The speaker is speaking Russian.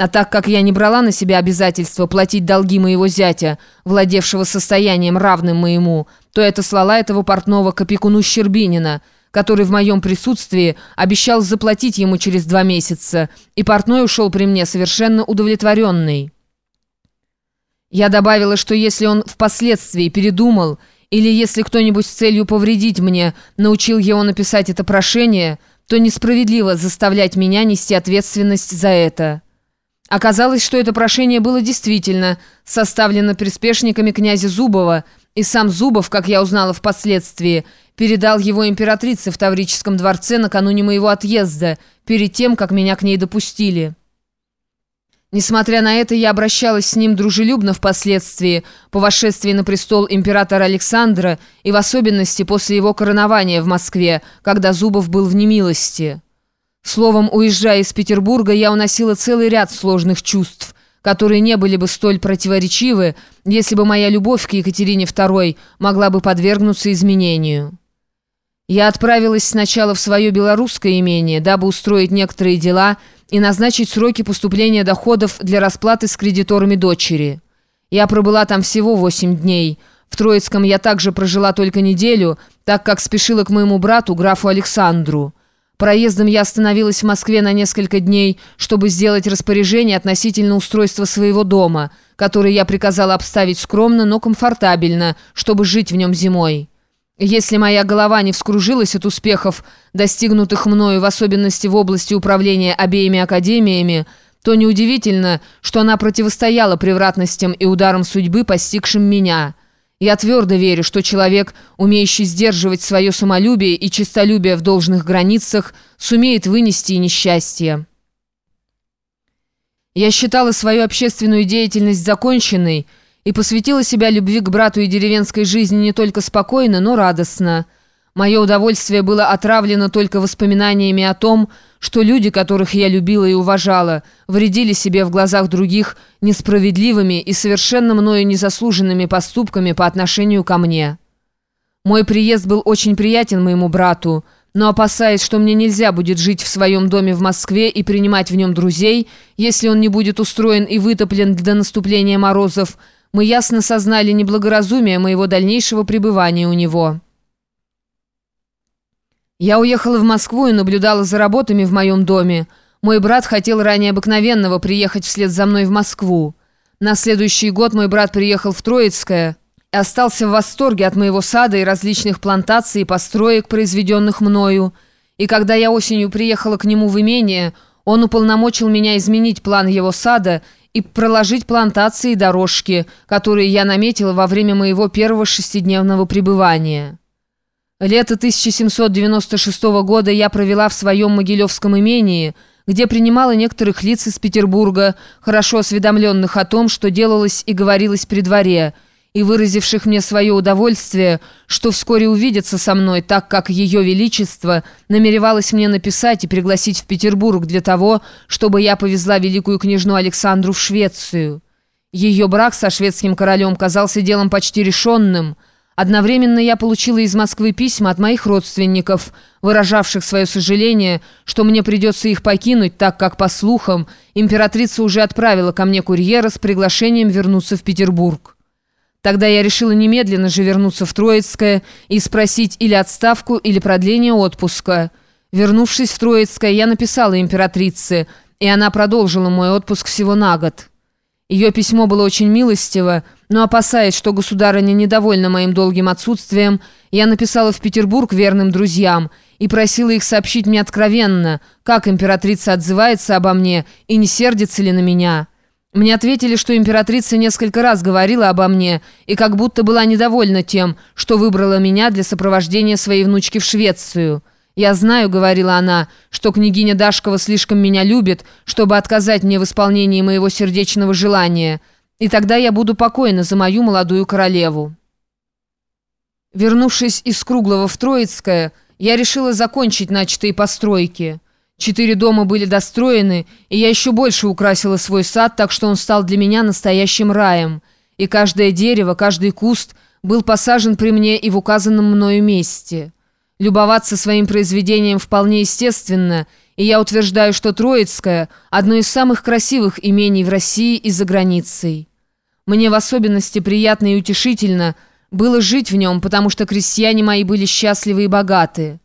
А так как я не брала на себя обязательство платить долги моего зятя, владевшего состоянием равным моему, то это слала этого портного к опекуну Щербинина, который в моем присутствии обещал заплатить ему через два месяца, и портной ушел при мне совершенно удовлетворенный. Я добавила, что если он впоследствии передумал, или если кто-нибудь с целью повредить мне научил его написать это прошение, то несправедливо заставлять меня нести ответственность за это». Оказалось, что это прошение было действительно составлено приспешниками князя Зубова, и сам Зубов, как я узнала впоследствии, передал его императрице в Таврическом дворце накануне моего отъезда, перед тем, как меня к ней допустили. Несмотря на это, я обращалась с ним дружелюбно впоследствии, по восшествии на престол императора Александра и в особенности после его коронования в Москве, когда Зубов был в немилости. Словом, уезжая из Петербурга, я уносила целый ряд сложных чувств, которые не были бы столь противоречивы, если бы моя любовь к Екатерине II могла бы подвергнуться изменению. Я отправилась сначала в свое белорусское имение, дабы устроить некоторые дела и назначить сроки поступления доходов для расплаты с кредиторами дочери. Я пробыла там всего восемь дней. В Троицком я также прожила только неделю, так как спешила к моему брату, графу Александру. Проездом я остановилась в Москве на несколько дней, чтобы сделать распоряжение относительно устройства своего дома, который я приказала обставить скромно, но комфортабельно, чтобы жить в нем зимой. Если моя голова не вскружилась от успехов, достигнутых мною в особенности в области управления обеими академиями, то неудивительно, что она противостояла превратностям и ударам судьбы, постигшим меня». Я твердо верю, что человек, умеющий сдерживать свое самолюбие и честолюбие в должных границах, сумеет вынести и несчастье. Я считала свою общественную деятельность законченной и посвятила себя любви к брату и деревенской жизни не только спокойно, но радостно – Мое удовольствие было отравлено только воспоминаниями о том, что люди, которых я любила и уважала, вредили себе в глазах других несправедливыми и совершенно мною незаслуженными поступками по отношению ко мне. Мой приезд был очень приятен моему брату, но опасаясь, что мне нельзя будет жить в своем доме в Москве и принимать в нем друзей, если он не будет устроен и вытоплен до наступления морозов, мы ясно сознали неблагоразумие моего дальнейшего пребывания у него». Я уехала в Москву и наблюдала за работами в моем доме. Мой брат хотел ранее обыкновенного приехать вслед за мной в Москву. На следующий год мой брат приехал в Троицкое и остался в восторге от моего сада и различных плантаций и построек, произведенных мною. И когда я осенью приехала к нему в имение, он уполномочил меня изменить план его сада и проложить плантации и дорожки, которые я наметила во время моего первого шестидневного пребывания. Лето 1796 года я провела в своем Могилевском имении, где принимала некоторых лиц из Петербурга, хорошо осведомленных о том, что делалось и говорилось при дворе, и выразивших мне свое удовольствие, что вскоре увидятся со мной, так как Ее Величество намеревалось мне написать и пригласить в Петербург для того, чтобы я повезла великую княжну Александру в Швецию. Ее брак со шведским королем казался делом почти решенным – Одновременно я получила из Москвы письма от моих родственников, выражавших свое сожаление, что мне придется их покинуть, так как, по слухам, императрица уже отправила ко мне курьера с приглашением вернуться в Петербург. Тогда я решила немедленно же вернуться в Троицкое и спросить или отставку, или продление отпуска. Вернувшись в Троицкое, я написала императрице, и она продолжила мой отпуск всего на год. Ее письмо было очень милостиво, но опасаясь, что государыня недовольна моим долгим отсутствием, я написала в Петербург верным друзьям и просила их сообщить мне откровенно, как императрица отзывается обо мне и не сердится ли на меня. Мне ответили, что императрица несколько раз говорила обо мне и как будто была недовольна тем, что выбрала меня для сопровождения своей внучки в Швецию. «Я знаю», — говорила она, — «что княгиня Дашкова слишком меня любит, чтобы отказать мне в исполнении моего сердечного желания, и тогда я буду покойна за мою молодую королеву». Вернувшись из Круглого в Троицкое, я решила закончить начатые постройки. Четыре дома были достроены, и я еще больше украсила свой сад, так что он стал для меня настоящим раем. И каждое дерево, каждый куст был посажен при мне и в указанном мною месте». Любоваться своим произведением вполне естественно, и я утверждаю, что Троицкое – одно из самых красивых имений в России и за границей. Мне в особенности приятно и утешительно было жить в нем, потому что крестьяне мои были счастливы и богаты.